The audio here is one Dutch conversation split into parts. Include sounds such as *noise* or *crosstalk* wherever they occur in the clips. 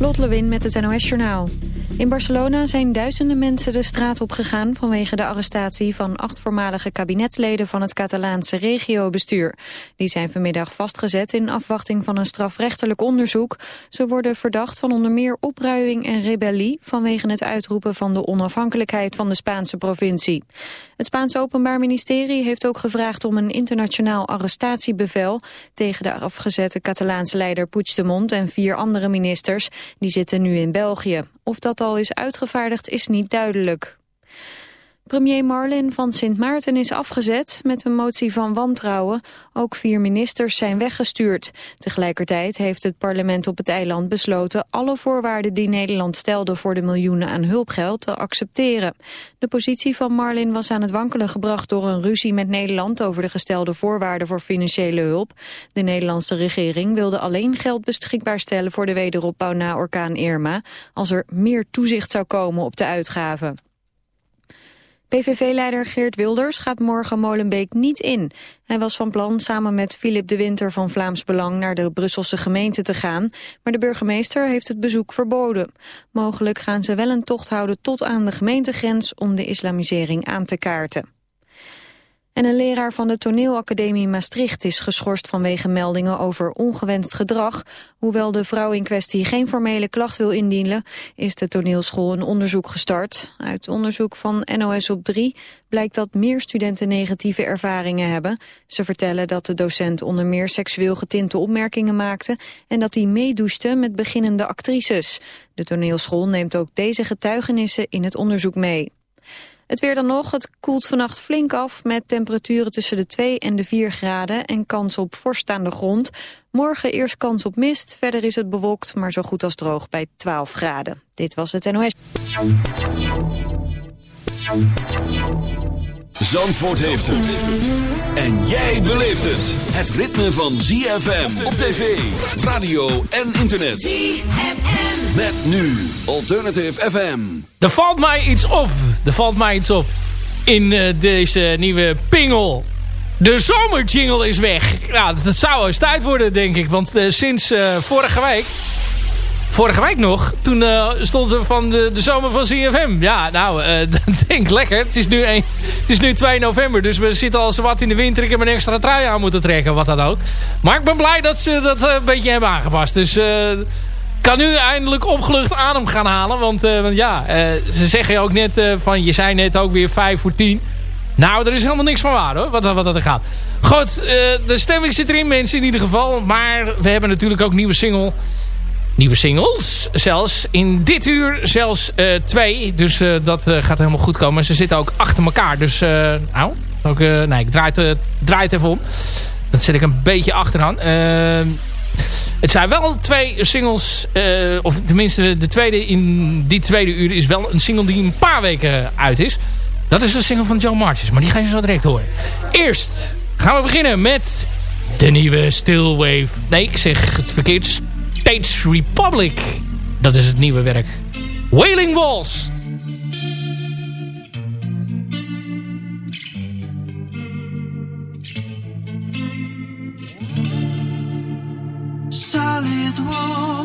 Lot Lewin met het NOS Journaal. In Barcelona zijn duizenden mensen de straat op gegaan... vanwege de arrestatie van acht voormalige kabinetsleden... van het Catalaanse regiobestuur. Die zijn vanmiddag vastgezet in afwachting van een strafrechtelijk onderzoek. Ze worden verdacht van onder meer opruiing en rebellie... vanwege het uitroepen van de onafhankelijkheid van de Spaanse provincie. Het Spaanse Openbaar Ministerie heeft ook gevraagd om een internationaal arrestatiebevel... tegen de afgezette Catalaanse leider Puigdemont en vier andere ministers die zitten nu in België. Of dat al is uitgevaardigd is niet duidelijk. Premier Marlin van Sint Maarten is afgezet met een motie van wantrouwen. Ook vier ministers zijn weggestuurd. Tegelijkertijd heeft het parlement op het eiland besloten... alle voorwaarden die Nederland stelde voor de miljoenen aan hulpgeld te accepteren. De positie van Marlin was aan het wankelen gebracht door een ruzie met Nederland... over de gestelde voorwaarden voor financiële hulp. De Nederlandse regering wilde alleen geld beschikbaar stellen... voor de wederopbouw na orkaan Irma... als er meer toezicht zou komen op de uitgaven. PVV-leider Geert Wilders gaat morgen Molenbeek niet in. Hij was van plan samen met Philip de Winter van Vlaams Belang naar de Brusselse gemeente te gaan, maar de burgemeester heeft het bezoek verboden. Mogelijk gaan ze wel een tocht houden tot aan de gemeentegrens om de islamisering aan te kaarten. En een leraar van de toneelacademie Maastricht is geschorst vanwege meldingen over ongewenst gedrag. Hoewel de vrouw in kwestie geen formele klacht wil indienen, is de toneelschool een onderzoek gestart. Uit onderzoek van NOS op 3 blijkt dat meer studenten negatieve ervaringen hebben. Ze vertellen dat de docent onder meer seksueel getinte opmerkingen maakte en dat hij meedouchte met beginnende actrices. De toneelschool neemt ook deze getuigenissen in het onderzoek mee. Het weer dan nog, het koelt vannacht flink af met temperaturen tussen de 2 en de 4 graden en kans op vorst aan de grond. Morgen eerst kans op mist, verder is het bewolkt, maar zo goed als droog bij 12 graden. Dit was het NOS. Zandvoort heeft het. En jij beleeft het. Het ritme van ZFM op tv, radio en internet. ZFM. Met nu Alternative FM. Er valt mij iets op. Er valt mij iets op. In uh, deze nieuwe pingel. De zomerjingle is weg. Nou, dat zou eens tijd worden, denk ik. Want uh, sinds uh, vorige week Vorige week nog, toen uh, stond er van de, de zomer van CFM. Ja, nou, *laughs* uh, denk lekker. Het is, nu een, het is nu 2 november, dus we zitten al zo wat in de winter. Ik heb een extra trui aan moeten trekken, wat dan ook. Maar ik ben blij dat ze dat een beetje hebben aangepast. Dus kan nu eindelijk opgelucht adem gaan halen. Want, want ja, ze zeggen ook net van, je zei net ook weer 5 voor 10. Nou, er is helemaal niks van waar hoor, wat, wat dat er gaat. Goed, de stemming zit erin mensen in ieder geval. Maar we hebben natuurlijk ook nieuwe single nieuwe singles. Zelfs in dit uur zelfs uh, twee. Dus uh, dat uh, gaat helemaal goed komen. Ze zitten ook achter elkaar. Dus nou, ook, nee, ik draai het, draai even om. Dat zet ik een beetje achteraan. het zijn wel twee singles. of tenminste de tweede in die tweede uur is wel een single die een paar weken uit is. Dat is de single van Joe Marches. Maar die ga je zo direct horen. Eerst gaan we beginnen met de nieuwe Stillwave. Nee, ik zeg het verkeerd. States Republic. Dat is het nieuwe werk. Wailing Walls. Solid wall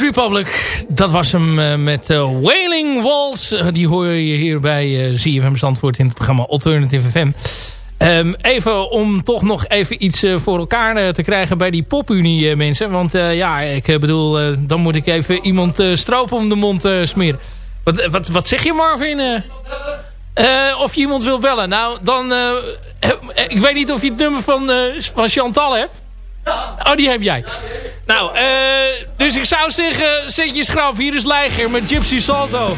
Republic, dat was hem uh, met uh, Wailing Walls. Uh, die hoor je hier bij ZFM Zandvoort in het programma Alternative FM. Um, even om toch nog even iets voor elkaar te krijgen bij die popunie mensen. Want ja, ik bedoel, dan moet ik even iemand stroop om de mond smeren. Wat, wat, wat zeg je Marvin? of je iemand wil bellen? Nou, dan... ik weet niet of je het nummer van, van Chantal hebt. Oh, die heb jij. Nou, uh, dus ik zou zeggen, zet je schrap. Hier is Leiger met Gypsy Salto.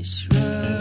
Of you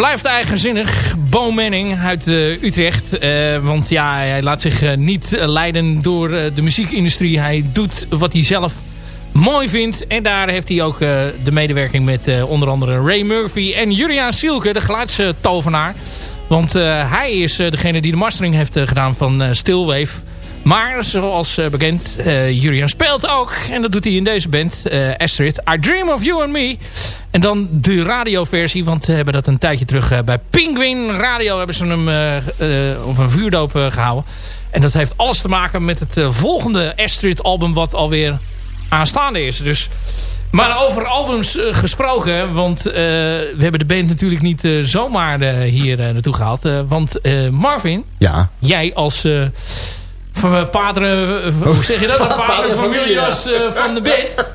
blijft eigenzinnig. Bo Manning uit uh, Utrecht. Uh, want ja, hij laat zich uh, niet leiden door de muziekindustrie. Hij doet wat hij zelf mooi vindt. En daar heeft hij ook de medewerking met onder andere Ray Murphy en Julian Sielke, de geluidstovenaar. Want hij is degene die de mastering heeft gedaan van Stillwave. Maar zoals bekend, Julian speelt ook. En dat doet hij in deze band, Astrid. I Dream of You and Me. En dan de radioversie, want we hebben dat een tijdje terug uh, bij Penguin Radio hebben ze hem uh, uh, op een vuurdoop gehouden. En dat heeft alles te maken met het volgende Astrid album wat alweer aanstaande is. Dus, maar over albums gesproken, want we hebben de band natuurlijk niet zomaar hier naartoe gehaald. want Marvin, ja. jij als... van padre, hoe zeg je dat? *laughs* Padre familias van de band.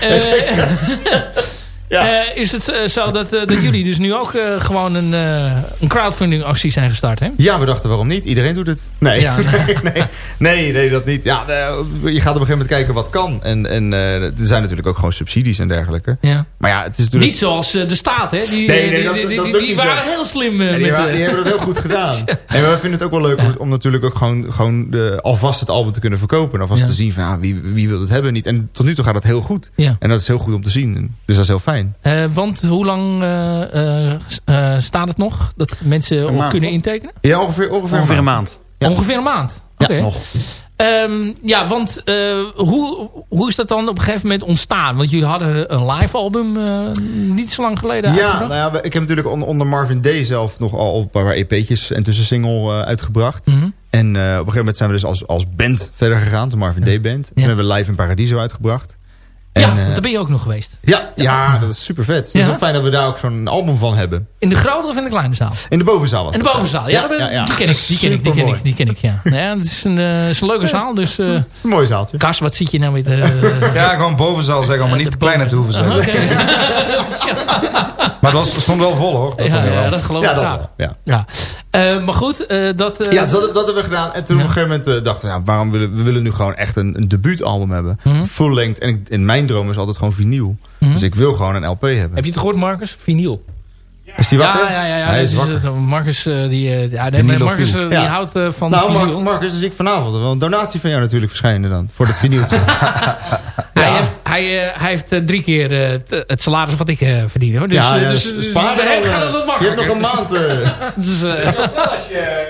*laughs* *laughs* Ja. Uh, is het uh, zo dat, uh, dat jullie dus nu ook gewoon een, een crowdfunding actie zijn gestart, hè? Ja, we dachten waarom niet? Iedereen doet het. Nee, ja, *laughs* nee. nee, nee, nee, dat niet. Ja, je gaat op een gegeven moment kijken wat kan. En, en er zijn natuurlijk ook gewoon subsidies en dergelijke. Ja. Maar ja, het is natuurlijk... Niet zoals de staat, hè? Die, nee, nee, dat, die, die, die, die waren heel slim. met die, waren, die hebben dat heel goed *laughs* gedaan. ja. En we vinden het ook wel leuk om, om natuurlijk ook gewoon, gewoon de, alvast het album te kunnen verkopen. En alvast te zien van ah, wie, wie wil het hebben niet. En tot nu toe gaat het heel goed. Ja. En dat is heel goed om te zien. Dus dat is heel fijn. Uh, want hoe lang uh, uh, staat het nog dat mensen op kunnen intekenen? Ja, ongeveer, ongeveer, ongeveer een maand. Ja. Ongeveer een maand? Oké. Ja, nog. Um, ja, want hoe, hoe is dat dan op een gegeven moment ontstaan? Want jullie hadden een live album niet zo lang geleden ja, uitgebracht. Nou ja, ik heb natuurlijk onder Marvin Day zelf nog al een paar EP'tjes en tussensingle uitgebracht. Mm -hmm. En op een gegeven moment zijn we dus als, als band verder gegaan. De Marvin Day Band. Toen hebben we Live in Paradiso uitgebracht. Ja, En, eh, daar ben je ook nog geweest. ja, ja, dat is super vet. Het is Ja. wel fijn dat we daar ook zo'n album van hebben. In de grote of in de kleine zaal? In de bovenzaal was In de dat. bovenzaal. Ja, daar die ken ik. Die ken ik, die ken ik, Supermooi. die ken ik, ja. Nou *laughs* ja het is een, eh, is een leuke zaal, dus... eh *laughs* Een mooi zaaltje. Kas, wat zit je nou te... *laughs* Ja, gewoon bovenzaal zeggen, maar niet te kleiner te hoeven zeggen. Oké. Maar het stond wel vol hoor. Dat Ja, ja, dat geloof Ja, ik dat. Ja. Ja. Eh, maar goed, eh, dat... eh, Ja, dus dat, dat hebben we gedaan. En toen op een gegeven moment dachten we, nou, waarom willen we willen nu gewoon echt een, een debuutalbum hebben. Mhm. Full length. En ik, in mijn droom is altijd gewoon vinyl. Mhm. Dus ik wil gewoon een LP hebben. Heb je het gehoord, Marcus? Vinyl. Is die wakker? Ja, ja, ja. ja. Hij is Dus, wakker. eh, Marcus, eh, die, eh, ja, nee. Marcus die Ja. houdt van Nou, vinyl. Mar Marcus, dus ik vanavond wel een donatie van jou natuurlijk verschijnen dan. Voor dat vinyltje. *laughs* Hij heeft, hij, hij heeft drie keer het- salaris wat ik eh, verdien. Hoor. Dus, ja, ja, dus, dus dus, spaar gaat eh, het wat Je hebt nog een maand. *laughs* Dus, eh, als je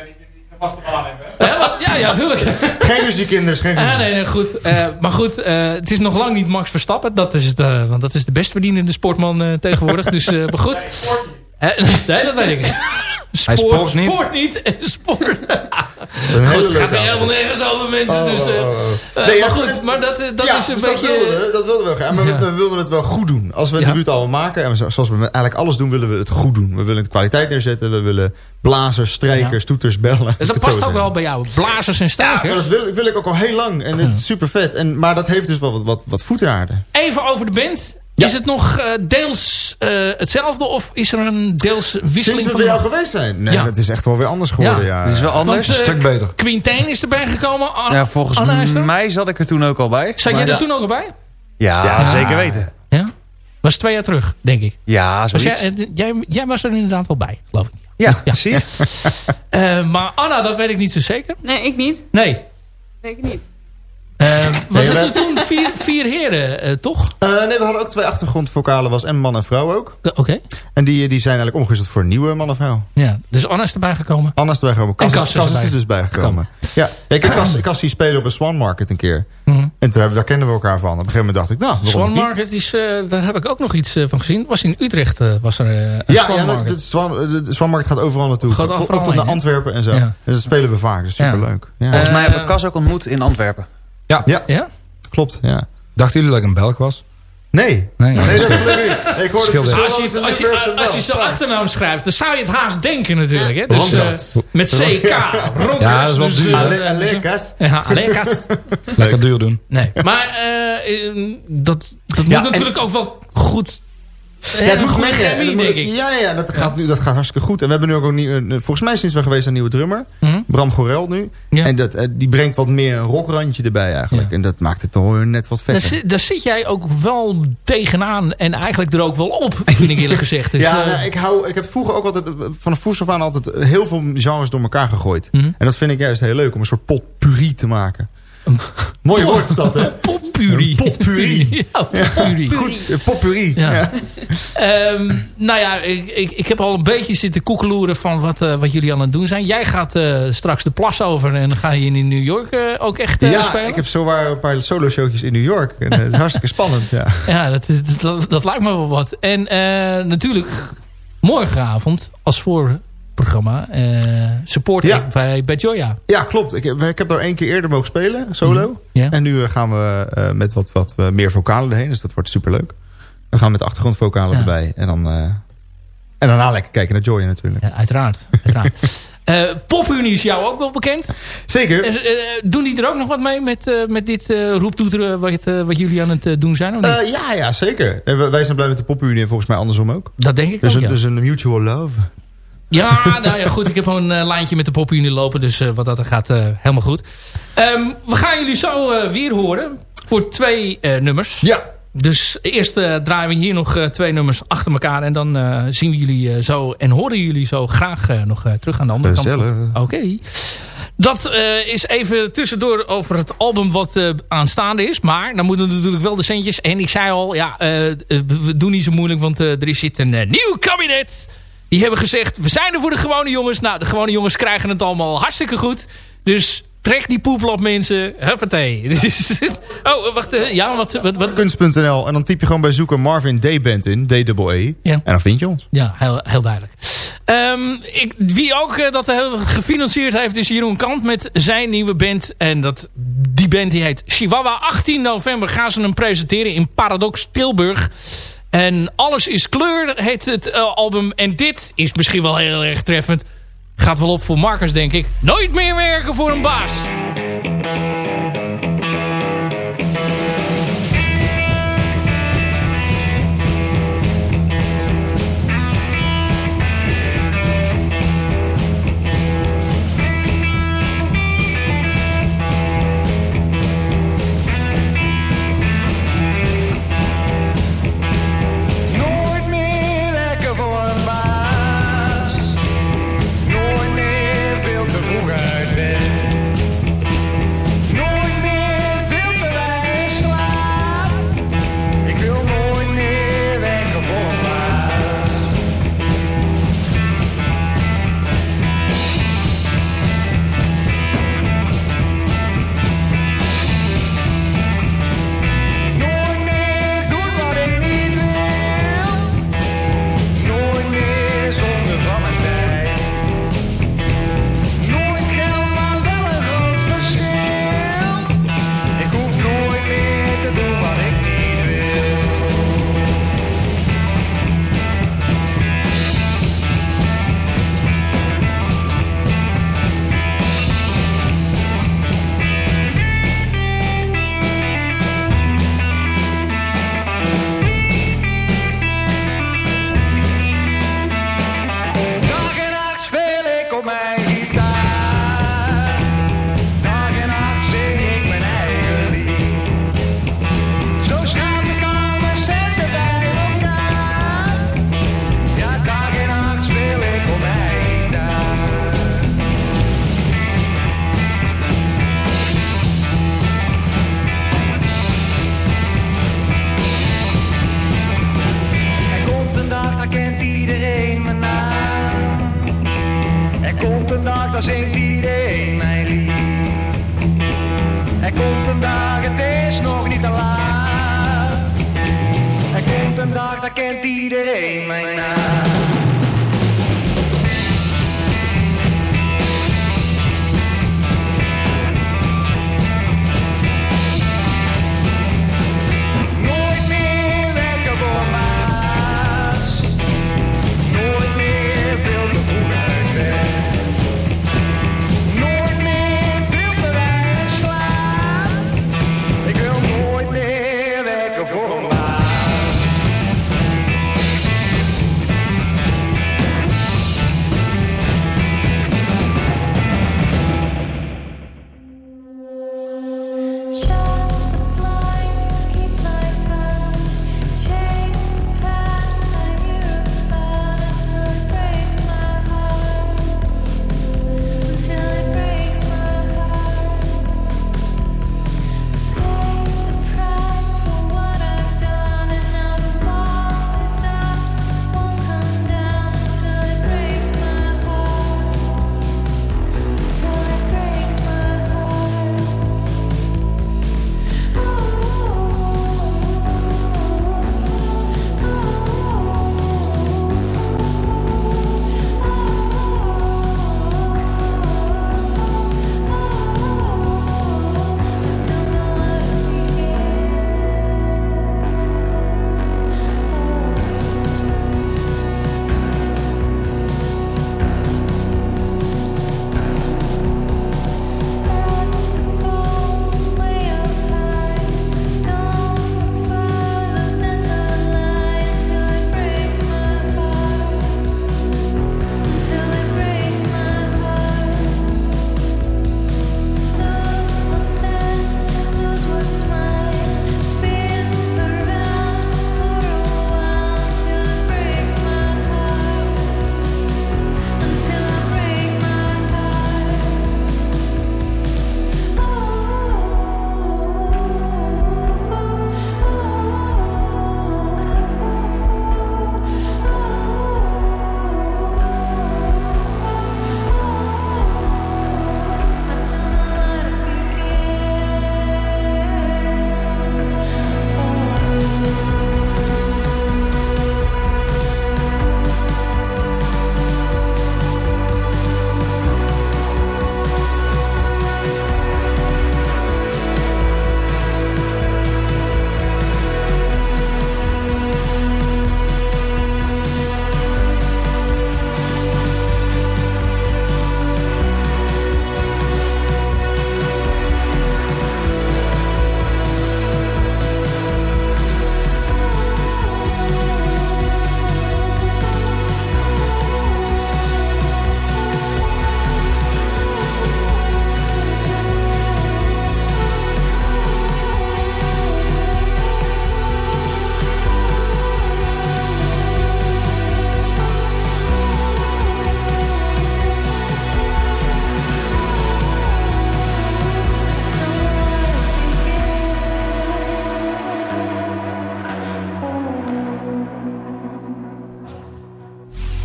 een vaste baan hebt. hè? ja, wat- ja, ja, natuurlijk. *laughs* geen muziekinders, geen Ah, nee, nee, goed. Eh, maar goed, eh, het is nog lang niet Max Verstappen. Dat is, het, eh, want dat is de best verdienende sportman eh, tegenwoordig. Dus, eh, maar goed. Eh, *laughs* nee, dat weet ik. Hij sport niet. Sport niet. en *laughs* Sport. Goed, het gaat avond. helemaal nergens over mensen. Oh, dus, eh, oh, oh, oh. eh, Nee, maar goed, het- maar dat, eh, dat ja, is een dus beetje... dat wilden we, dat wilden we graag. Maar we- Ja. we, wilden het wel goed doen. Als we een Ja. debuutalbum maken, en we- zoals we met eigenlijk alles doen, willen we het goed doen. We willen de kwaliteit neerzetten. We willen blazers, strijkers, toeters, bellen. Dus dat past ook wel bij jou. Blazers en strijkers. dat wil, wil ik ook al heel lang. En het is super vet. En, maar dat heeft dus wel wat, wat. Even over de band. Ja. Is het nog eh, deels eh, hetzelfde of is er een deels Sinds wisseling we van... bij jou geweest zijn. Nee, Ja. dat is echt wel weer anders geworden. Ja. Het is wel anders. Want, eh, Een stuk beter. Quintijn is erbij gekomen. Anna, ja, volgens mij zat ik er toen ook al bij. Zat jij er toen ook al bij? Ja, Ja. zeker weten. Ja. Was twee jaar terug, denk ik. Ja, Was zoiets. jij, eh, jij, jij was er inderdaad wel bij, geloof ik. Ja, Ja. zie je? *laughs* Eh, maar Anna, dat weet ik niet zo zeker. Nee, ik niet. Nee. Zeker niet. Eh, was het toen vier, vier heren, eh, toch? Eh, nee, we hadden ook twee achtergrondvocalen. Was en man en vrouw ook. Oké. En die, die zijn eigenlijk omgewisseld voor nieuwe man en vrouw. Ja. Dus Anna is erbij gekomen. Anna is erbij gekomen. En Cas, Cas is er dus bijgekomen. Ja. ja, ik heb zien spelen op een Swan Market een keer. Mhm. En toen hebben, we- daar kennen we elkaar van. Op een gegeven moment dacht ik, nou, Swan niet? Market, is, eh, daar heb ik ook nog iets van gezien. Was in Utrecht, was er een Ja, Swan ja Market. de, Swan, de, de Swan Market gaat overal naartoe. Gaat Tot, overal tot naar? Antwerpen en zo. Ja. Dus dat spelen we vaak. Dat is Ja. superleuk. Ja, Volgens mij hebben we Cas ook ontmoet in Antwerpen. Ja, Ja? klopt. Ja. Dachten jullie dat ik een Belg was? Nee. Nee. Nee, dat gelukkig niet. Nee, ik hoorde het Als je, als, je, als je, zijn achternaam schrijft, dan zou je het haast denken natuurlijk. Hè? Dus, eh, met CK. Ronkers. Ja, dat is wel dus, duur. eh. Ja. *laughs* Lekker duur doen. Nee. Maar eh, dat, dat Ja, moet natuurlijk ook wel goed... Ja, het moet denk ik. Ja, ja, dat gaat, nu, dat gaat hartstikke goed. En we hebben nu ook een nieuwe, volgens mij sinds we geweest een nieuwe drummer. Mhm. Bram Gorel nu. Ja. En dat, eh, die brengt wat meer een rockrandje erbij eigenlijk. Ja. En dat maakt het toch net wat vetter. daar zit jij ook wel tegenaan en eigenlijk er ook wel op, vind ik eerlijk gezegd. Dus, *laughs* ja, eh, nou, ik, hou, ik heb vroeger ook altijd, eh, vanaf vroeger af aan altijd heel veel genres door elkaar gegooid. Mhm. En dat vind ik juist heel leuk, om een soort potpourri te maken. *laughs* Mooi woord is dat, hè? Potpourri. Potpourri. *laughs* ja, potpourri. Goed, potpourri. Ja. Ja. Ehm, nou ja, ik, ik, ik heb al een beetje zitten koekeloeren van wat, eh, wat jullie aan het doen zijn. Jij gaat eh, straks de plas over en ga je in New York eh, ook echt Ja, spelen? ik heb zowaar een paar solo-showtjes in New York. En, dat is hartstikke *laughs* spannend, ja. Ja, dat, is- dat, dat lijkt me wel wat. En natuurlijk morgenavond als voorprogramma eh support Ja. bij, bij Joya. Ja, klopt. Ik heb, ik heb daar één keer eerder mogen spelen, solo. Mhm. En nu eh, gaan we eh, met wat, wat meer vocalen erheen. Dus dat wordt superleuk. We gaan met achtergrondvocalen Ja. erbij. En dan, en daarna lekker kijken naar Joy natuurlijk. Ja, uiteraard. uiteraard. *laughs* PopUnie is jou ook wel bekend. Zeker. Doen die er ook nog wat mee met, met dit roeptoeteren wat, wat jullie aan het doen zijn? Of niet? Ja, ja, zeker. En wij- wij zijn blij met de popunie en volgens mij andersom ook. dat denk ik Dus ook, een, ja. dus een mutual love. Ja, nou ja, goed. Ik heb een eh, lijntje met de popunie lopen. Dus eh, wat dat er gaat, eh, helemaal goed. Ehm, we gaan jullie zo weer horen. Voor twee nummers. Ja. Dus eerst draaien we hier nog twee nummers achter elkaar. En dan zien we jullie zo en horen jullie zo graag nog terug aan de andere Gezellig. kant. Oké. Dat is even tussendoor over het album wat aanstaande is. Maar dan moeten natuurlijk wel de centjes. En ik zei al, ja, we doen niet zo moeilijk. Want er zit een nieuw kabinet. Die hebben gezegd, we zijn er voor de gewone jongens. Nou, de gewone jongens krijgen het allemaal hartstikke goed. Dus trek die poeplap mensen. Huppatee. *laughs* oh, wacht. Eh, ja, wat? wat. Kunst.nl. En dan typ je gewoon bij zoeken Marvin D. Band in. D-double-E. Ja. En dan vind je ons. Ja, heel, heel duidelijk. Ehm, ik, wie ook eh, dat heel gefinancierd heeft is Jeroen Kant met zijn nieuwe band. En dat, die band die heet Chihuahua. 18 november gaan ze hem presenteren in Paradox Tilburg. En Alles is Kleur heet het eh, album. En dit is misschien wel heel erg treffend. Gaat wel op voor Marcus, denk ik. Nooit meer werken voor een baas.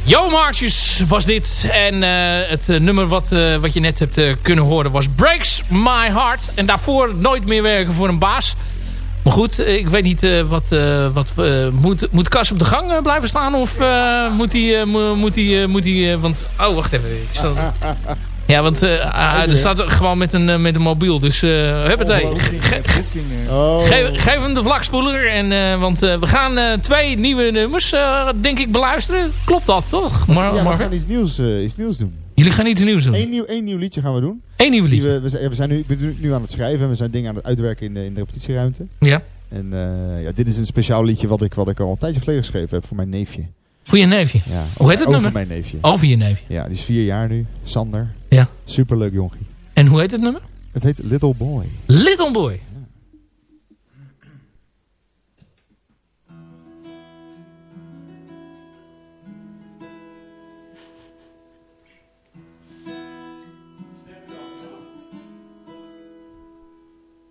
Yo Marches was dit. En eh, het eh, nummer wat, eh, wat je net hebt kunnen horen was Breaks My Heart. En daarvoor nooit meer werken voor een baas. Maar goed, ik weet niet wat... wat moet, moet Kas op de gang blijven staan? Of moet hij... mo- moet hij, moet hij want, oh, wacht even. Ik zal, ja, want eh, ah, er staat gewoon met een, eh, met een mobiel. Dus uh, huppatee. Ge- ge- Oh. Geef, geef hem de vlakspoeler. En, eh, want eh, we gaan eh, twee nieuwe nummers, eh, denk ik, beluisteren. Klopt dat, toch? Mar- ja, we gaan iets nieuws, eh, iets nieuws doen. Jullie gaan iets nieuws doen. Eén nieuw, één nieuw liedje gaan we doen. Eén nieuwe Die liedje. We, we, zijn, we zijn nu, ik ben nu- aan het schrijven. We zijn dingen aan het uitwerken in de, in de repetitieruimte. Ja. En eh, ja, dit is een speciaal liedje wat ik, wat ik al een tijdje geleden geschreven heb voor mijn neefje. Voor je neefje. Ja, Hoe heet het over nummer? mijn neefje. Over je neefje. Ja, die is vier jaar nu. Sander. Ja. Superleuk jongie. En hoe heet het nummer? Het heet Little Boy. Little Boy.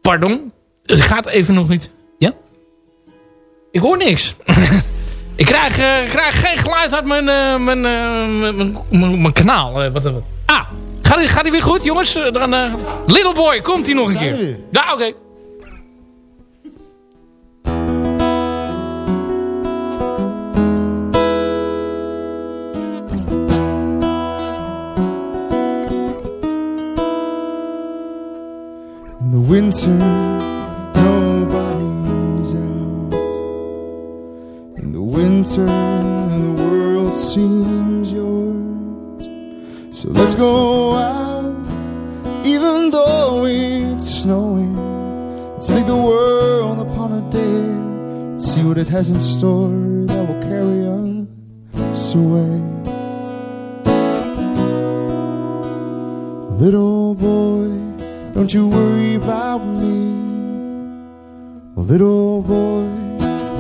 Pardon? Het gaat even nog niet. Ja? Ik hoor niks. *laughs* ik krijg, eh, krijg geen geluid uit mijn, eh, mijn, eh, mijn, mijn, mijn- mijn kanaal. wat, wat. Ah, gaat hij gaat die weer goed, jongens? Dan, Little Boy, komt hij nog een we keer? Ja, oké. The winter, winter, the world seems yours. So let's go out, even though it's snowing. Let's take the world upon a dare. See what it has in store that will carry us away. Little boy, don't you worry about me. Little boy,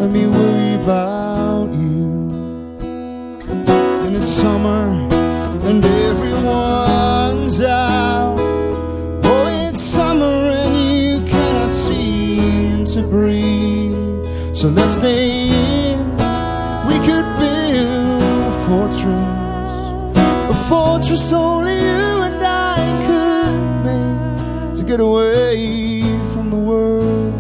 let me worry about you. And it's summer and everyone's out. Oh, it's summer and you cannot seem to breathe. So let's stay in. We could build a fortress, a fortress only you and I could make to get away from the world.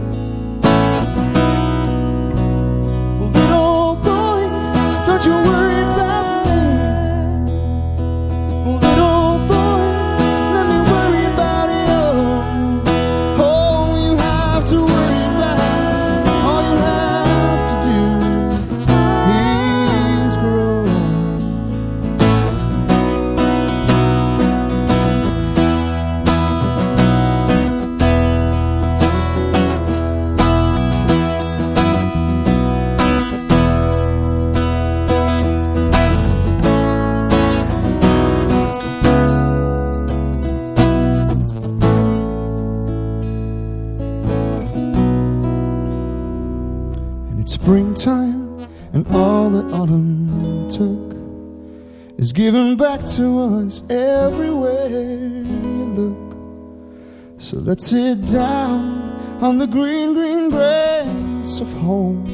Let's sit down on the green, green grass of home.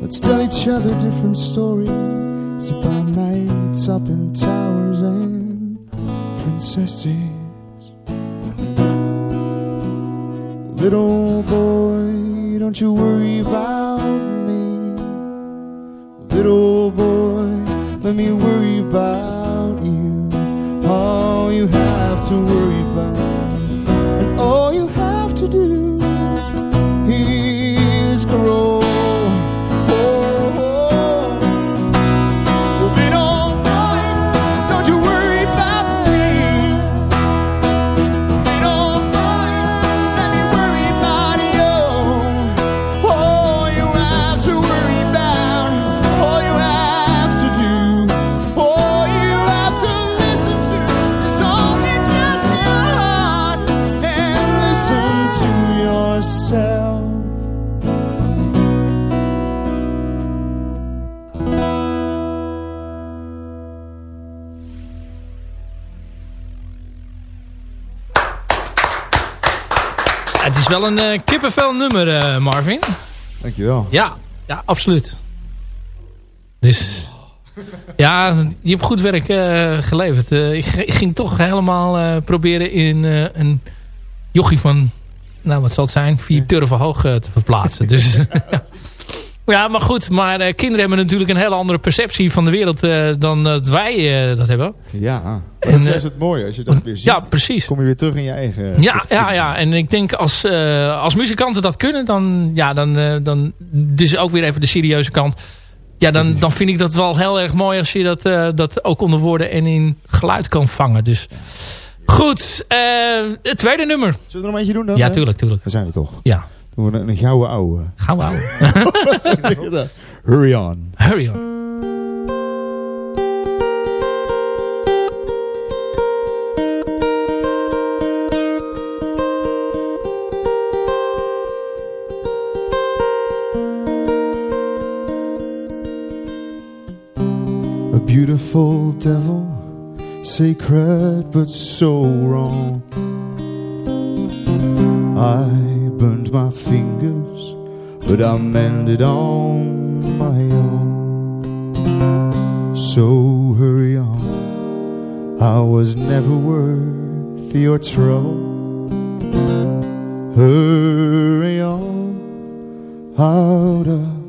Let's tell each other different stories about nights up in towers and princesses. Little boy, don't you worry about me. Little boy, let me worry about you. All you have to worry about, to do een eh, kippenvel nummer, eh, Marvin. Dankjewel. Ja, ja, absoluut. Dus Ja, je hebt goed werk eh, geleverd. Eh, ik, ik ging toch helemaal proberen in een jochie van... Nou, wat zal het zijn? Vier turven hoog te verplaatsen. dus... *laughs* Ja, maar goed. Maar eh, kinderen hebben natuurlijk een hele andere perceptie van de wereld eh, dan dat wij eh, dat hebben. Ja, En, dat is het mooie. Als je dat weer ziet, Ja, precies. kom je weer terug in je eigen... Ja, ja, ja. En ik denk als, als muzikanten dat kunnen, dan, ja, dan, dan dus ook weer even de serieuze kant. Ja, dan, dan vind ik dat wel heel erg mooi als je dat, dat ook onder woorden en in geluid kan vangen. Dus goed, het tweede nummer. Zullen we er nog eentje doen dan? Ja, tuurlijk, tuurlijk. We zijn er toch. Ja. Doen we een, een gouden ouwe. Gaan we houden. *laughs* Hurry on. Hurry on. A beautiful devil, sacred but so wrong. I burned my fingers, but I mended on my own. So hurry on, I was never worth your trouble. Hurry on, out of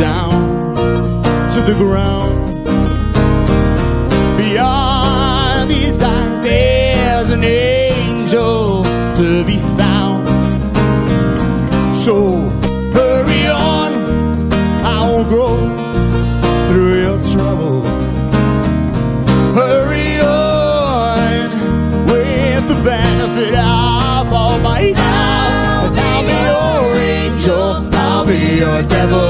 down to the ground. Beyond these eyes, there's an angel to be found. So hurry on, I will go through your trouble. Hurry on with the benefit of all my doubts. I'll be your angel, I'll be your devil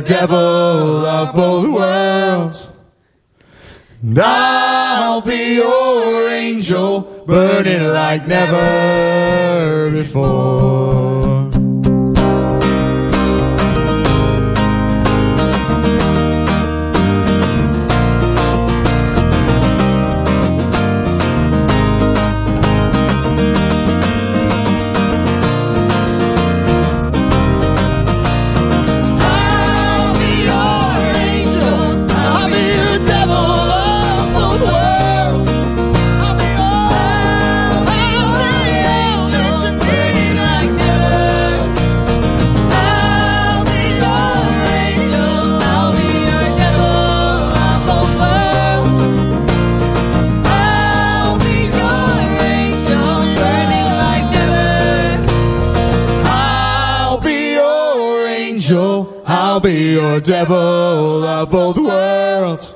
devil of both worlds. And I'll be your angel, burning like never before. Devil of both worlds.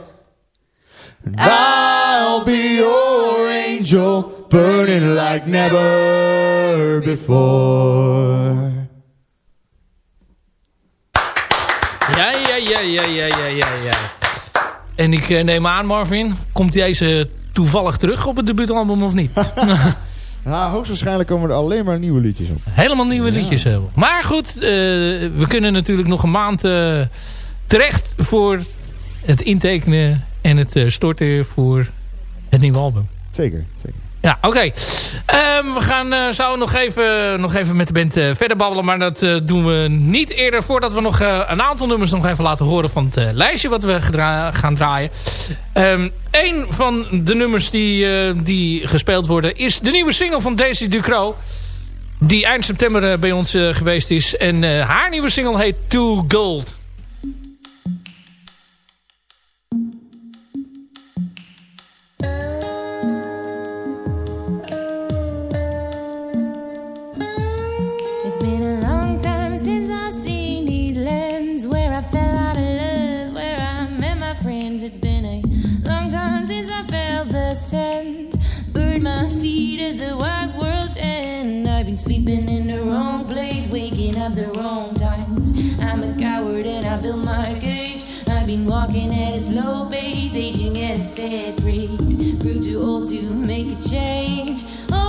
And I'll be your angel, burning like never before. Ja, ja, ja, ja, ja, ja, ja, ja. En ik eh, neem aan, Marvin, komt deze toevallig terug op het debuutalbum of niet? *laughs* Ja, hoogstwaarschijnlijk komen er alleen maar nieuwe liedjes op. Helemaal nieuwe liedjes hebben. Maar goed, eh, we kunnen natuurlijk nog een maand eh, terecht voor het intekenen en het eh, storten voor het nieuwe album. Zeker, zeker. Ja, oké. Ehm, we gaan eh, zo nog even, nog even met de band eh, verder babbelen. Maar dat eh, doen we niet eerder voordat we nog een aantal nummers nog even laten horen van het lijstje wat we gaan draaien. Um, een van de nummers die, die gespeeld worden is de nieuwe single van Daisy Ducro. Die eind september bij ons geweest is. En haar nieuwe single heet Too Gold. Sleeping in the wrong place, waking up the wrong times. I'm a coward and I built my cage. I've been walking at a slow pace, aging at a fast rate. Grew too old to make a change. Oh,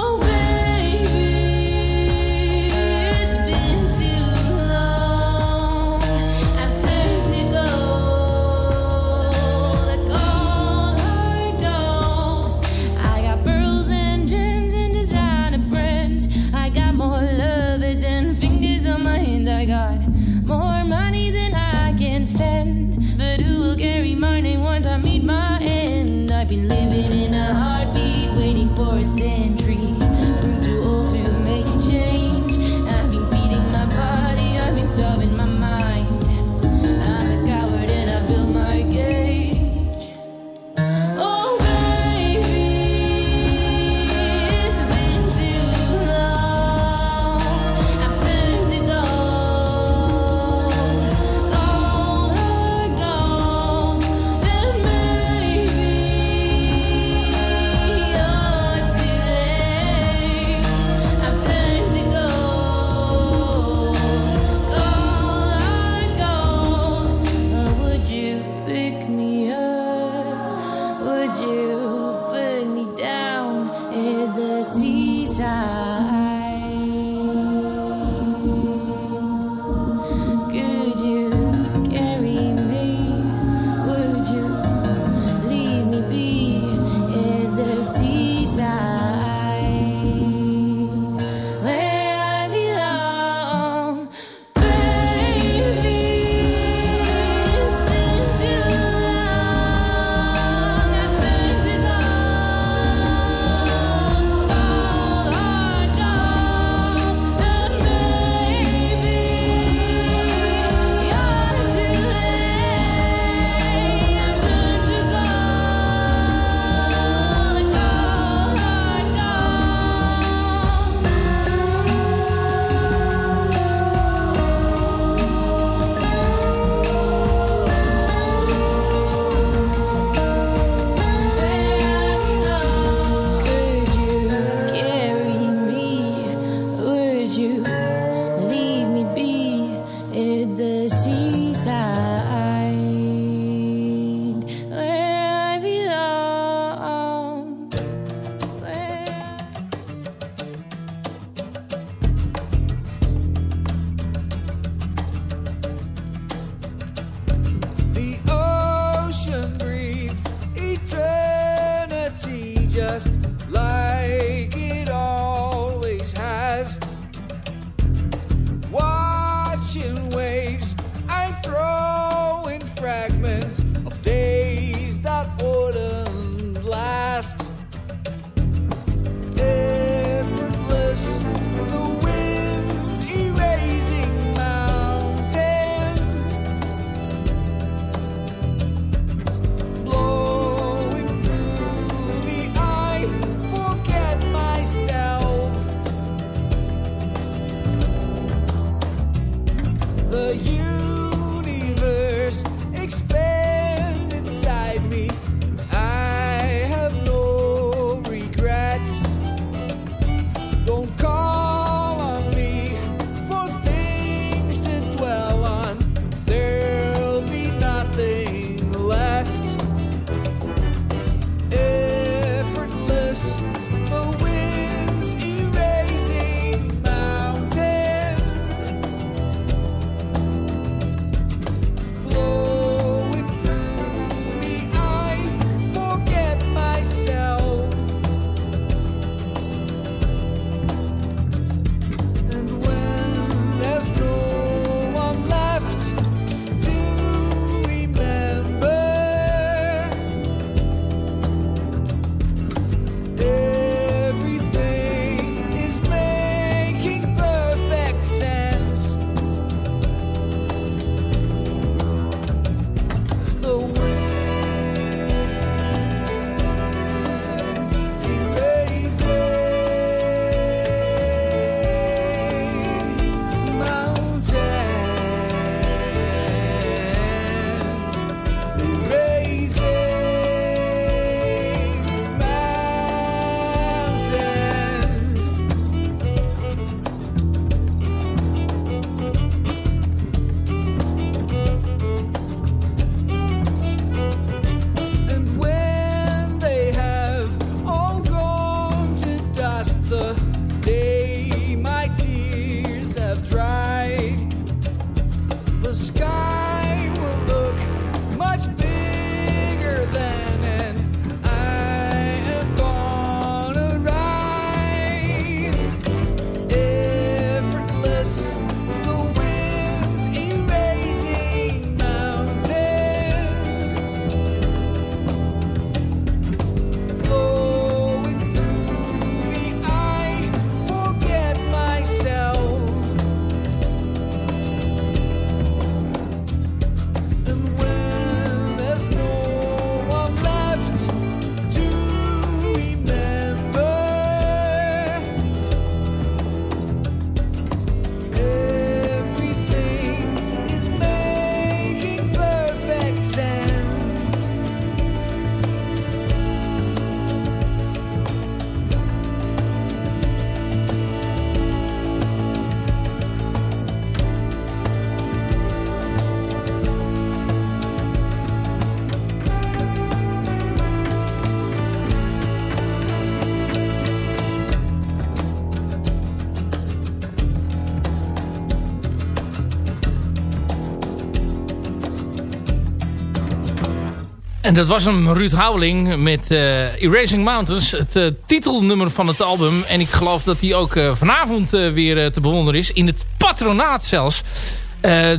En dat was hem, Ruud Houweling met eh, Erasing Mountains. Het eh, titelnummer van het album. En ik geloof dat die ook eh, vanavond weer te bewonderen is. In het patronaat zelfs.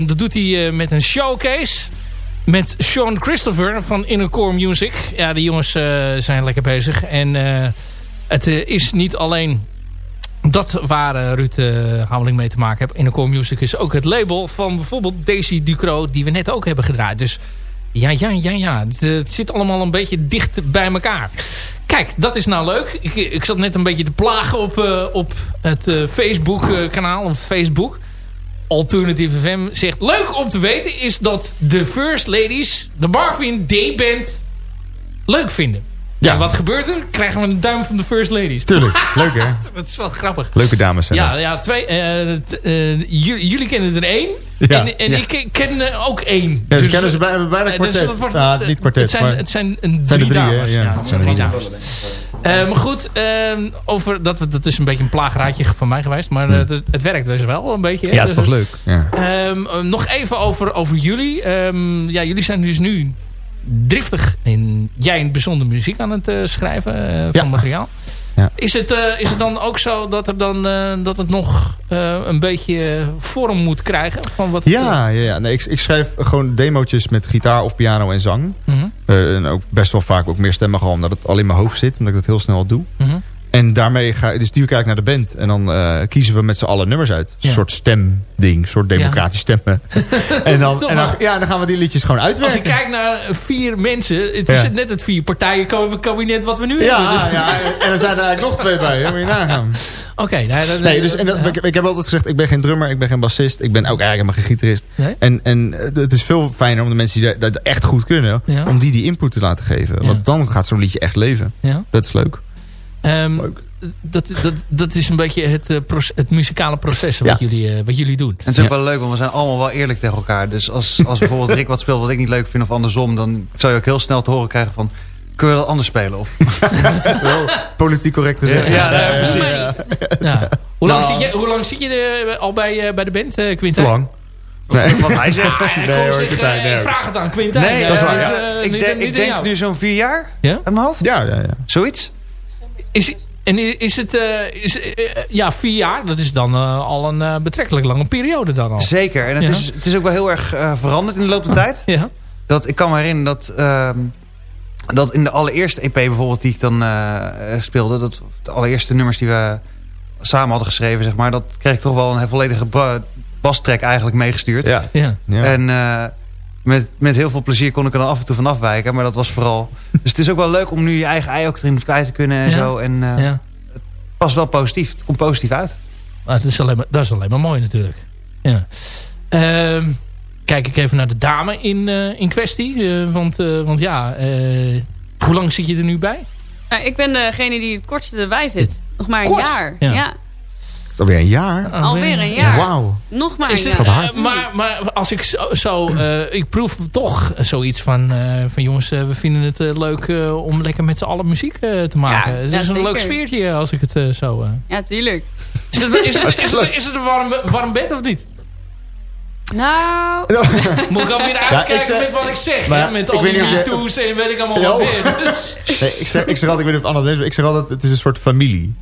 Dat doet hij met een showcase. Met Sean Christopher van Inner Core Music. Ja, de jongens zijn lekker bezig. En het is niet alleen dat waar Ruud Houweling mee te maken heeft. Inner Core Music is ook het label van bijvoorbeeld Daisy Ducro... die we net ook hebben gedraaid. Dus ja, ja, ja, ja. Het, eh, het zit allemaal een beetje dicht bij elkaar. Kijk, dat is nou leuk. Ik, ik zat net een beetje te plagen op, eh, op het eh, Facebook-kanaal. of Facebook. Alternative FM zegt... Leuk om te weten is dat de First Ladies... de Marvin D-band leuk vinden. Ja. En wat gebeurt er? Krijgen we een duim van de First Ladies. Tuurlijk, *laughs* leuk hè? dat is wel grappig. Leuke dames zijn Ja, dat. ja twee, eh, t- eh, jullie, kennen er één. Ja. En, en Ja. ik ken ook één. Ja, ze kennen ze bij- bijna eh, kwartet. dat wordt- Ah, niet kwartet, Het zijn, maar- het zijn een drie, dames. Ja, het zijn drie dames. Maar goed, ehm, over, dat, dat is een beetje een plaagrijtje van mij geweest. Maar het, het werkt dus wel een beetje. hè. Ja, is toch leuk? Ja. Ehm, eh, nog even over, over jullie. Ehm, ja, jullie zijn dus nu driftig en jij in bijzonder muziek aan het eh, schrijven eh, van Ja. materiaal. Ja. Is, het, eh, is het dan ook zo dat, er dan, dat het nog een beetje vorm moet krijgen? Van wat Ja, ja, ja. Nee, ik, ik schrijf gewoon demootjes met gitaar of piano en zang. Mhm. En ook best wel vaak ook meer stemmen gewoon omdat het al in mijn hoofd zit. Omdat ik dat heel snel doe. Mhm. En daarmee ga, dus stuur ik naar de band. En dan eh, kiezen we met z'n allen nummers uit. Een Ja. soort stemding. Een soort democratisch stemmen. *laughs* en, dan, en, dan, ja, dan gaan we die liedjes gewoon Als uitwerken. ik kijk naar vier mensen, het is Ja. net het vier partijen kabinet wat we nu ja, hebben. Dus- ja, en er zijn er *laughs* eigenlijk nog twee bij. hè, Moet je nagaan. Oké, nee, dat- Nee, dus, en dat- ik, ik heb altijd gezegd, ik ben geen drummer, ik ben geen bassist. Ik ben ook eigenlijk helemaal geen gitarist. Nee? En, en eh, het is veel fijner om de mensen die dat echt goed kunnen... Om die die input te laten geven. Want dan gaat zo'n liedje echt leven. Dat is leuk. Ehm, dat, dat, dat is een beetje het, eh, het muzikale proces wat, Ja. jullie, eh, wat jullie doen. En het is ook wel leuk, want we zijn allemaal wel eerlijk tegen elkaar. Dus als, als bijvoorbeeld Rick wat speelt wat ik niet leuk vind of andersom... dan zou je ook heel snel te horen krijgen van... kunnen we dat anders spelen? Of, *laughs* Wel politiek correct gezegd. Ja, nee, precies. Ja. Hoe, lang Nou. zit je, hoe lang zit je er al bij, eh, bij de band, eh Te lang. Nee. wat hij zegt. Ah, ik Nee, hoor zich, eh, nee. vraag het aan Quintijn. Nee, eh, dat is waar. ja. eh, ik denk, ik aan denk nu zo'n vier jaar Ja? uit mijn hoofd. Ja, ja, ja. Zoiets. Is, en is het, eh, is, eh, ja, vier jaar, dat is dan eh, al een eh, betrekkelijk lange periode dan al. Zeker. En het, Ja. is, het is ook wel heel erg eh, veranderd in de loop der *laughs* tijd. Ja. Dat, ik kan me herinneren dat, ehm, dat in de allereerste EP bijvoorbeeld die ik dan eh, speelde... Dat, de allereerste nummers die we samen hadden geschreven, zeg maar... dat kreeg ik toch wel een volledige bastrack eigenlijk meegestuurd. Ja. Ja. ja. En eh, met, met heel veel plezier kon ik er dan af en toe van afwijken. Maar dat was vooral... *laughs* dus het is ook wel leuk om nu je eigen ei ook erin kwijt te kunnen en Ja. zo. En eh ja. past wel positief. Het komt positief uit. Maar dat, is alleen maar, dat is alleen maar mooi natuurlijk. Ja. Ehm, kijk ik even naar de dame in, eh, in kwestie. eh, want, eh, want ja, eh, hoe lang zit je er nu bij? Nou, ik ben degene die het kortste erbij zit. Nog maar een Kort? jaar. Ja. Ja. Het is alweer een jaar. Alweer een jaar. Wauw. Nog maar Is een het, jaar. eh, maar, maar als ik zo, zo eh, ik proef toch zoiets van, eh, van jongens, eh, we vinden het leuk eh, om lekker met z'n allen muziek eh, te maken. Ja, het ja, is een leuk sfeertje als ik het zo... eh. Ja, tuurlijk. Is, het, is, het, *laughs* is, het, is het een warm, warm bed of niet? Nou, *laughs* Moet ik alweer Ja, uitkijken ik zeg- met wat ik zeg. Nou ja? Met ik al weet die niet of je- toes en weet ik allemaal wat weer. Dus- *laughs* Nee, ik, zeg, ik zeg altijd, ik weet niet of Anna ik zeg altijd, het is een soort familie.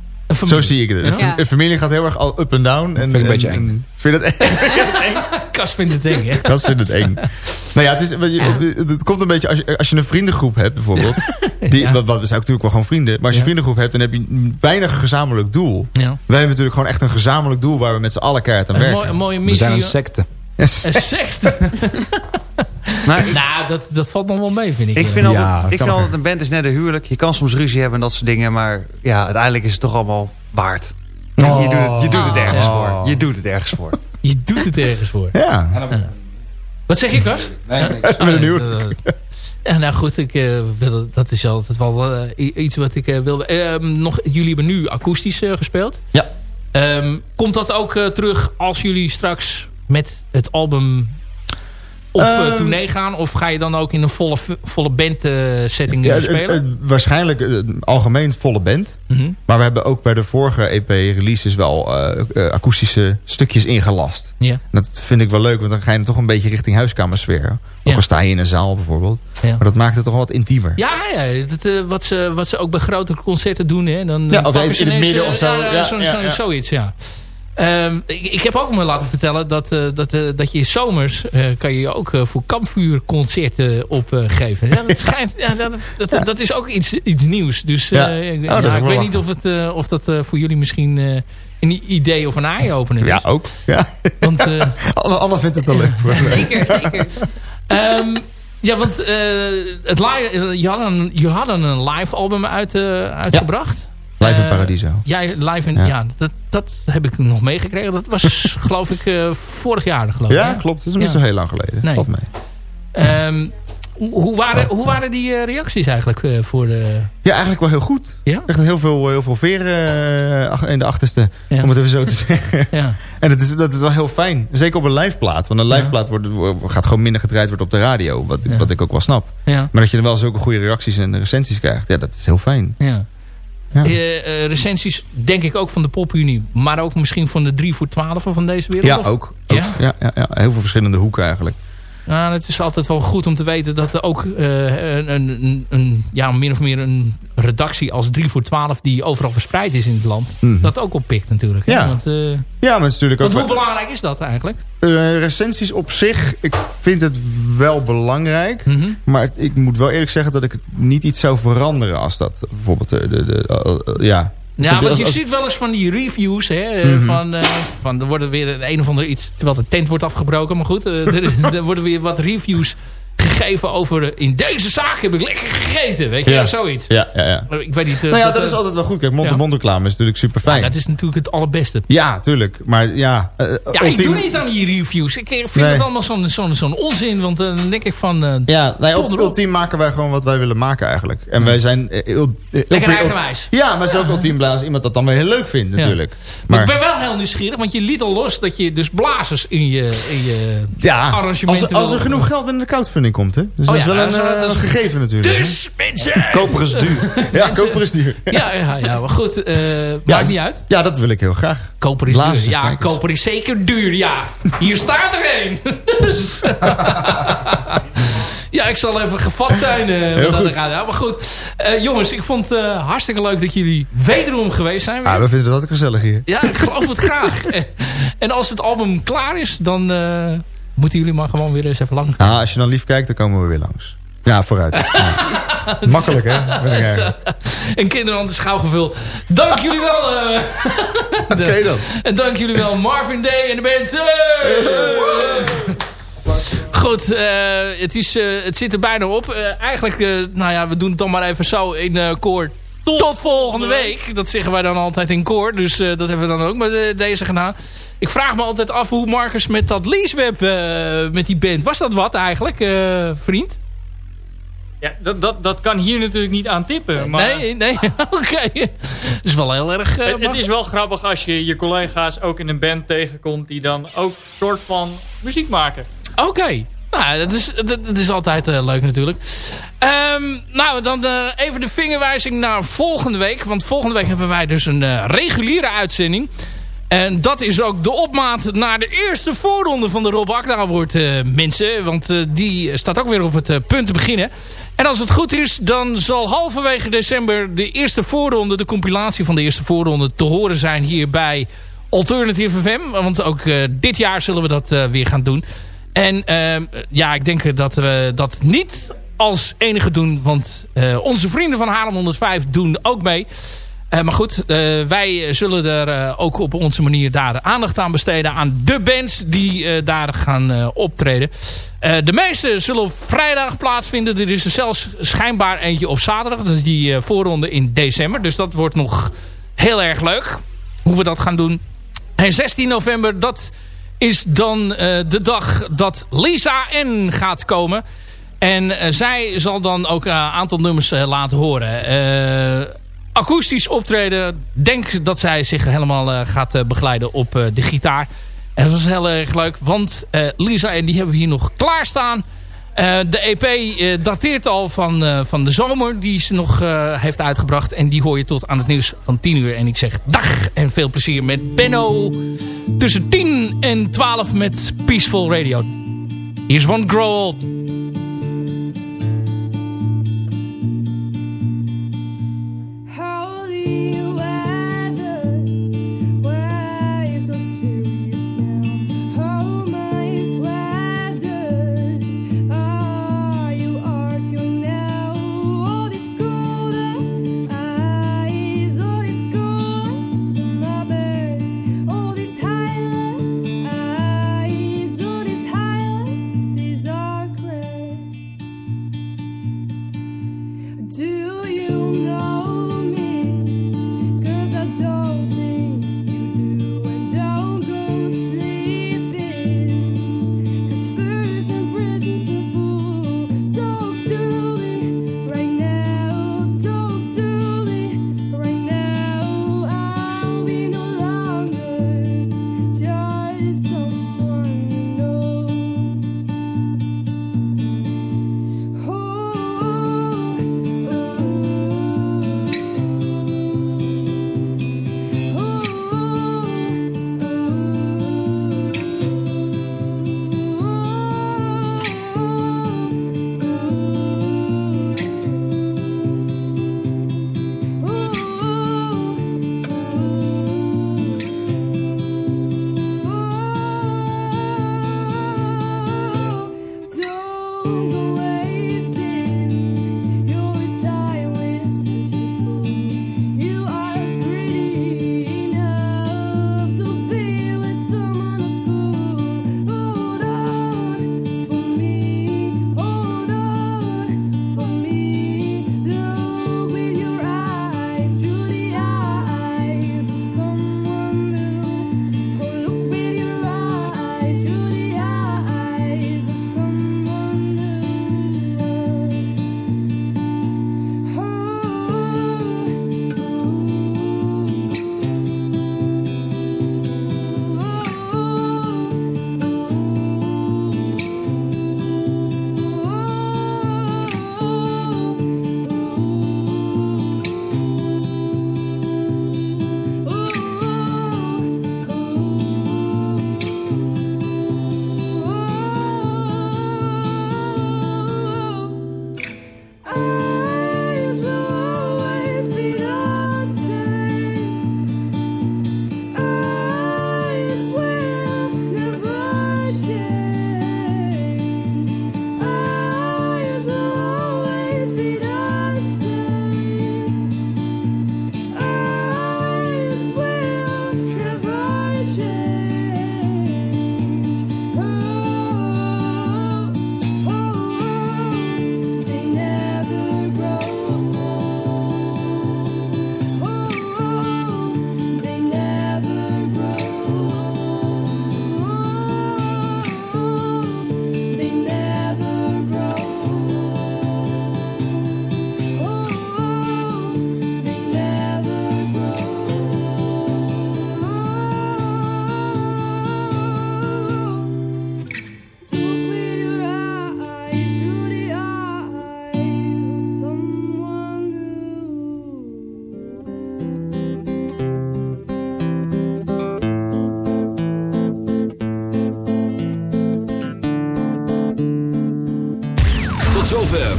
Zo zie ik het. Een, Ja. een familie gaat heel erg al up en down. En, Vind ik een beetje en- eng. en- *laughs* Vind je dat eng? *laughs* Kas vindt het eng, hè? Dat vind het eng. Nou ja, het, is, het komt een beetje als je, als je een vriendengroep hebt bijvoorbeeld. *laughs* Die, Ja. wat, wat, we zijn natuurlijk wel gewoon vrienden. Maar als je Ja. een vriendengroep hebt, dan heb je weinig gezamenlijk doel. Ja. Wij hebben natuurlijk gewoon echt een gezamenlijk doel waar we met z'n allen keihard aan Een, werken. mooie, een mooie We zijn een secte. Yes. Een sect. Maar ik, *laughs* nou, dat, dat valt nog wel mee, vind ik. ik vind, Ja, altijd, ik kan vind nog altijd, een band is net een huwelijk. Je kan soms ruzie hebben en dat soort dingen. Maar ja, uiteindelijk is het toch allemaal waard. Je, Oh. doet het, je doet het ergens Oh. voor. Je doet het ergens voor. *laughs* Je doet het ergens voor. Ja. Wat zeg je, Kas? Nee, niks. Ben nee, Ja, nou goed, ik, eh, wil, dat is altijd wel eh, iets wat ik eh, wilde. Ehm, nog, jullie hebben nu akoestisch eh, gespeeld. Ja. Ehm, komt dat ook eh, terug als jullie straks met het album op eh, Ehm, tournee gaan? Of ga je dan ook in een volle, volle band eh, setting Ja, eh, spelen? waarschijnlijk eh, algemeen volle band. Mhm. Maar we hebben ook bij de vorige EP-releases wel akoestische stukjes ingelast. Ja. Dat vind ik wel leuk, want dan ga je toch een beetje richting huiskamersfeer. Ook al sta je in een zaal bijvoorbeeld. Ja. Maar dat maakt het toch wel wat intiemer. Ja, ja dat, wat, ze, wat ze ook bij grotere concerten doen. Hè, dan, Ja, of in het midden of zo. Ja, zo- zo-. Zoiets, ja. Ehm, ik, ik heb ook me laten vertellen dat, eh, dat, eh, dat je zomers eh, kan je ook voor kampvuurconcerten opgeven. ja, *laughs* dat, schijnt, *laughs* ja, dat, dat, dat is ook iets, iets nieuws. Dus Ja. ik- Oh, ik weet niet of, het, of dat voor jullie misschien een idee of een eye-opener is. Ja, ook. Ja. Want, *laughs* Anne, Anne vindt het wel leuk. Zeker, zeker. Ehm, ja, want het je, had een, je hadden een live album uit, uitgebracht. Live in Eh, Paradiso. Jij live in, Ja. ja, dat, dat heb ik nog meegekregen. Dat was *laughs* geloof ik eh, vorig jaar geloof ik. Ja, hè? klopt. Dat is niet zo heel lang geleden. Nee. Valt mee. Ehm, hoe, waren, hoe waren die eh, reacties eigenlijk voor de... Ja, eigenlijk wel heel goed. Ja? Echt heel veel, heel veel veren in de achterste. Ja. Om het even zo te *laughs* zeggen. Ja. En dat is, dat is wel heel fijn. Zeker op een liveplaat. Want een liveplaat wordt, wordt- gaat gewoon minder gedraaid worden op de radio. Wat, wat ik ook wel snap. Ja. Maar dat je dan wel zulke goede reacties en recensies krijgt. Ja, dat is heel fijn. Ja. Ja. Eh, eh, recensies denk ik ook van de popunie. Maar ook misschien van de 3 voor 12 van deze wereld. Ja, ook. ook. Ja? Ja, ja, Heel veel verschillende hoeken eigenlijk. Ja, het is altijd wel goed om te weten dat er ook eh, een, een, een, ja, min of meer een redactie als 3 voor 12 die overal verspreid is in het land, Mhm. dat ook oppikt natuurlijk. hè? Ja. Want, eh, Ja, maar het is natuurlijk ook... want hoe belangrijk is dat eigenlijk? Eh, recensies op zich, ik vind het wel belangrijk. Mhm. Maar ik moet wel eerlijk zeggen dat ik het niet iets zou veranderen als dat bijvoorbeeld de... de, de eh, ja. Want je als- ziet wel eens van die reviews. Hè, eh, Mhm. van, eh, van er worden weer een of ander iets. Terwijl de tent wordt afgebroken. Maar goed, eh, er, *laughs* er worden weer wat reviews gegeven over. in deze zaak heb ik lekker gegeten. Weet je, Ja. of zoiets. Ja, ja, ja. Ik weet niet. eh, Nou ja, dat, dat is eh, altijd wel goed. Kijk, ja. mond-to-mond reclame is natuurlijk super ja, fijn. dat is natuurlijk het allerbeste. Ja, tuurlijk. Maar ja... Ja, ik doe niet aan die reviews. Ik vind Nee. het allemaal zo'n zo'n zo'n onzin. Want dan denk ik van... Ja, nee, Tot erop. ultiem maken wij gewoon wat wij willen maken eigenlijk. En wij zijn... lekker eigenwijs. Ja, maar het is ook ultiem als iemand dat dan weer heel leuk vindt natuurlijk. Maar ik ben wel heel nieuwsgierig. Want je liet al los dat je dus blazers in je, in je ja, arrangementen als, als er genoeg geld binnen de komt, hè. Dus dat Oh is ja, wel dat een, is wel- eh, dat is- gegeven natuurlijk. Dus mensen... Koper is duur. *laughs* ja, koper is duur. Ja, ja, ja, maar goed. eh maakt niet uit. Ja, dat wil ik heel graag. Koper is duur. Ja, kijkers. koper is zeker duur. Ja, hier staat er een. *laughs* Dus. *laughs* ja, ik zal even gevat zijn. eh, Heel wat dat goed. Ja, maar goed. Eh, jongens, ik vond het eh, hartstikke leuk dat jullie wederom geweest zijn. Ah, we vinden het altijd gezellig hier. Ja, ik geloof het graag. Eh, en als het album klaar is, dan eh, moeten jullie maar gewoon weer eens even langs. Ah, als je dan lief kijkt, dan komen we weer langs. Ja, vooruit. *laughs* Ja. Makkelijk, hè? *laughs* En kinderhand is gauw gevuld. Dank jullie wel. eh. *laughs* Oké dan. En dank jullie wel Marvin Day en de band. Hey! Goed, eh, het, is, eh, het zit er bijna op. Eh, eigenlijk, eh, nou ja, we doen het dan maar even zo in eh, koor. Tot, volgende week. Dat zeggen wij dan altijd in koor. Dus eh, dat hebben we dan ook met eh, deze gedaan. Ik vraag me altijd af hoe Marcus met dat leaseweb, eh, met die band. Was dat wat eigenlijk, eh, vriend? Ja, dat, dat, dat kan hier natuurlijk niet aan tippen. Maar Nee, nee, *laughs* oké. Dat is wel heel erg... eh, het, is wel grappig als je je collega's ook in een band tegenkomt... die dan ook soort van muziek maken. Oké. Nou, dat is, dat, dat is altijd leuk natuurlijk. Ehm, nou, dan even de vingerwijzing naar volgende week. Want volgende week hebben wij dus een reguliere uitzending. En dat is ook de opmaat naar de eerste voorronde van de Rob Akda Award, eh, mensen. Want eh, die staat ook weer op het eh, punt te beginnen. En als het goed is, dan zal halverwege december de eerste voorronde, de compilatie van de eerste voorronde, te horen zijn hier bij Alternative FM. Want ook dit jaar zullen we dat weer gaan doen. En ja, ik denk dat we dat niet als enige doen. Want onze vrienden van Haarlem 105 doen ook mee. Eh, maar goed, eh, wij zullen er eh, ook op onze manier daar aandacht aan besteden. Aan de bands die daar gaan optreden. De meeste zullen op vrijdag plaatsvinden. Er is er zelfs schijnbaar eentje op zaterdag. Dat is die voorronde in december. Dus dat wordt nog heel erg leuk. Hoe we dat gaan doen. En 16 november, dat is dan de dag dat Lisa N gaat komen. En zij zal dan ook een aantal nummers laten horen. Akoestisch optreden. Denk dat zij zich helemaal eh, gaat eh, begeleiden op eh, de gitaar. En dat was heel erg leuk, want Lisa en die hebben we hier nog klaarstaan. Eh de EP dateert al van, van de zomer die ze nog heeft uitgebracht. En die hoor je tot aan het nieuws van 10 uur. En ik zeg dag en veel plezier met Benno. Tussen 10 en 12 met Peaceful Radio. Hier is One Grow Old. you.